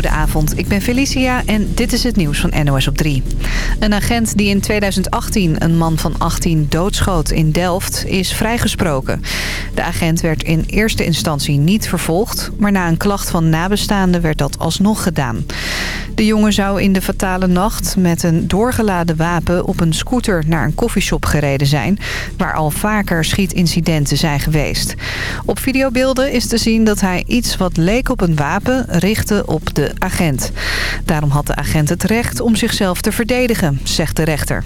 goedenavond. Ik ben Felicia en dit is het nieuws van NOS op 3. Een agent die in 2018 een man van 18 doodschoot in Delft is vrijgesproken. De agent werd in eerste instantie niet vervolgd... maar na een klacht van nabestaanden werd dat alsnog gedaan. De jongen zou in de fatale nacht met een doorgeladen wapen... op een scooter naar een koffieshop gereden zijn... waar al vaker schietincidenten zijn geweest. Op videobeelden is te zien dat hij iets wat leek op een wapen richtte op de agent. Daarom had de agent het recht om zichzelf te verdedigen, zegt de rechter.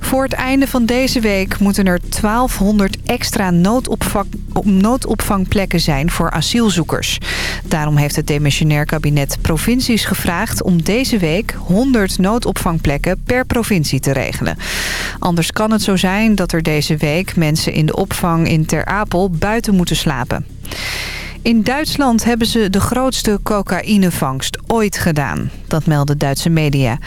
Voor het einde van deze week moeten er 1200 extra noodopvang, noodopvangplekken zijn voor asielzoekers. Daarom heeft het demissionair kabinet provincies gevraagd om deze week 100 noodopvangplekken per provincie te regelen. Anders kan het zo zijn dat er deze week mensen in de opvang in Ter Apel buiten moeten slapen. In Duitsland hebben ze de grootste cocaïnevangst ooit gedaan. Dat melden Duitse media.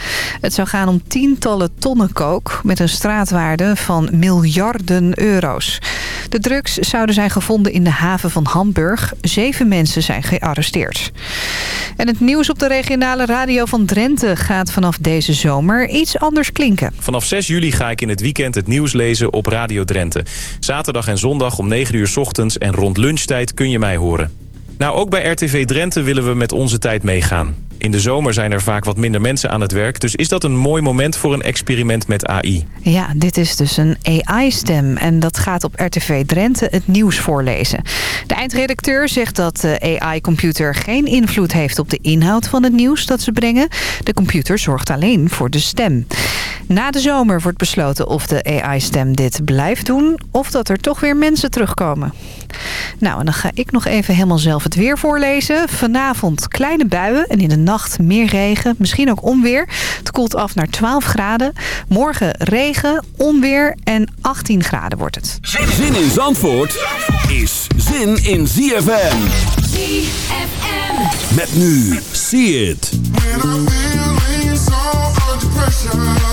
Het zou gaan om tientallen tonnen kook met een straatwaarde van miljarden euro's. De drugs zouden zijn gevonden in de haven van Hamburg. Zeven mensen zijn gearresteerd. En het nieuws op de regionale radio van Drenthe gaat vanaf deze zomer iets anders klinken. Vanaf 6 juli ga ik in het weekend het nieuws lezen op Radio Drenthe. Zaterdag en zondag om 9 uur ochtends en rond lunchtijd kun je mij horen. Nou, ook bij RTV Drenthe willen we met onze tijd meegaan. In de zomer zijn er vaak wat minder mensen aan het werk... dus is dat een mooi moment voor een experiment met AI. Ja, dit is dus een AI-stem en dat gaat op RTV Drenthe het nieuws voorlezen. De eindredacteur zegt dat de AI-computer geen invloed heeft op de inhoud van het nieuws dat ze brengen. De computer zorgt alleen voor de stem. Na de zomer wordt besloten of de AI-stem dit blijft doen... of dat er toch weer mensen terugkomen. Nou, en dan ga ik nog even helemaal zelf het weer voorlezen. Vanavond kleine buien en in de nacht meer regen. Misschien ook onweer. Het koelt af naar 12 graden. Morgen regen, onweer en 18 graden wordt het. Zin in Zandvoort is zin in ZFM. ZFM. Met nu, see it. When I'm feeling so under pressure,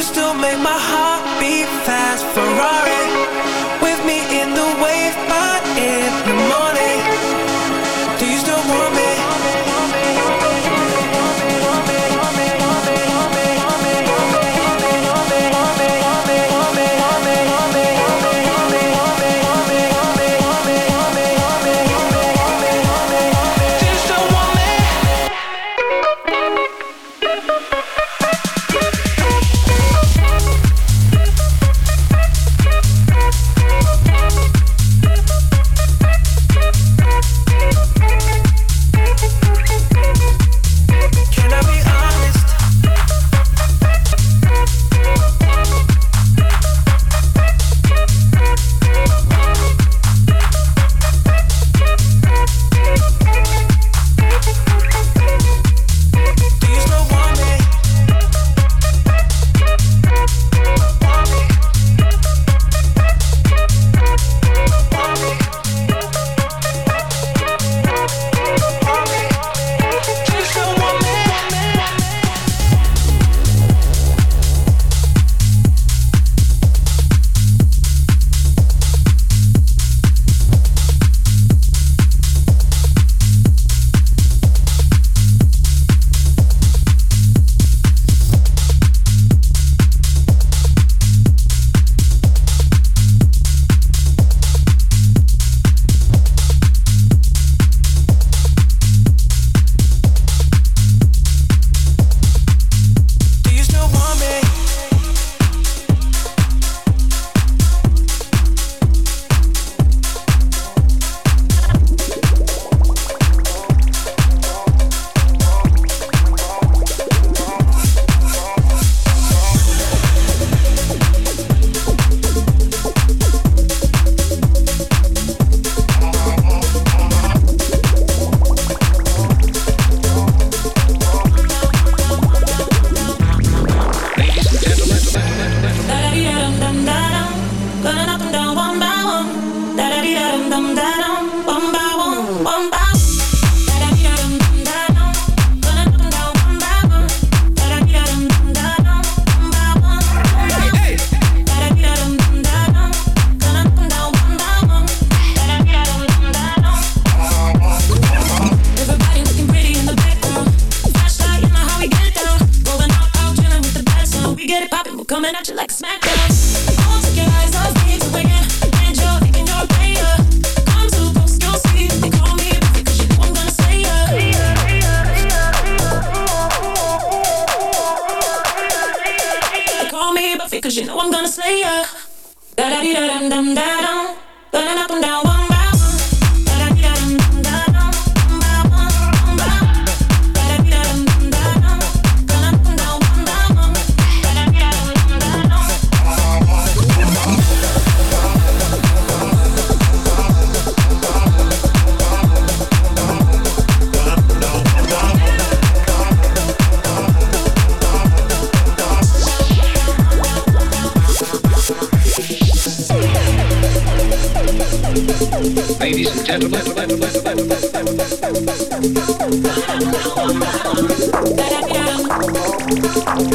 you still make my heart beat fast, Ferrari.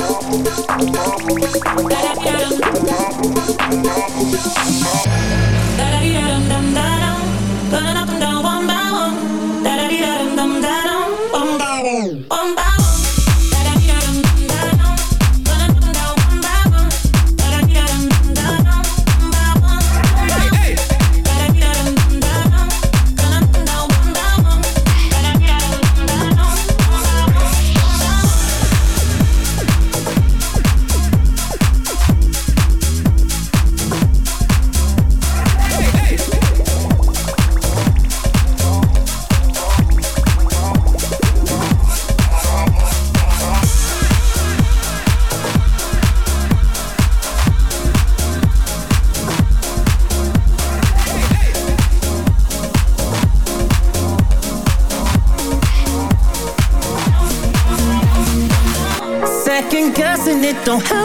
da da da da da da don't have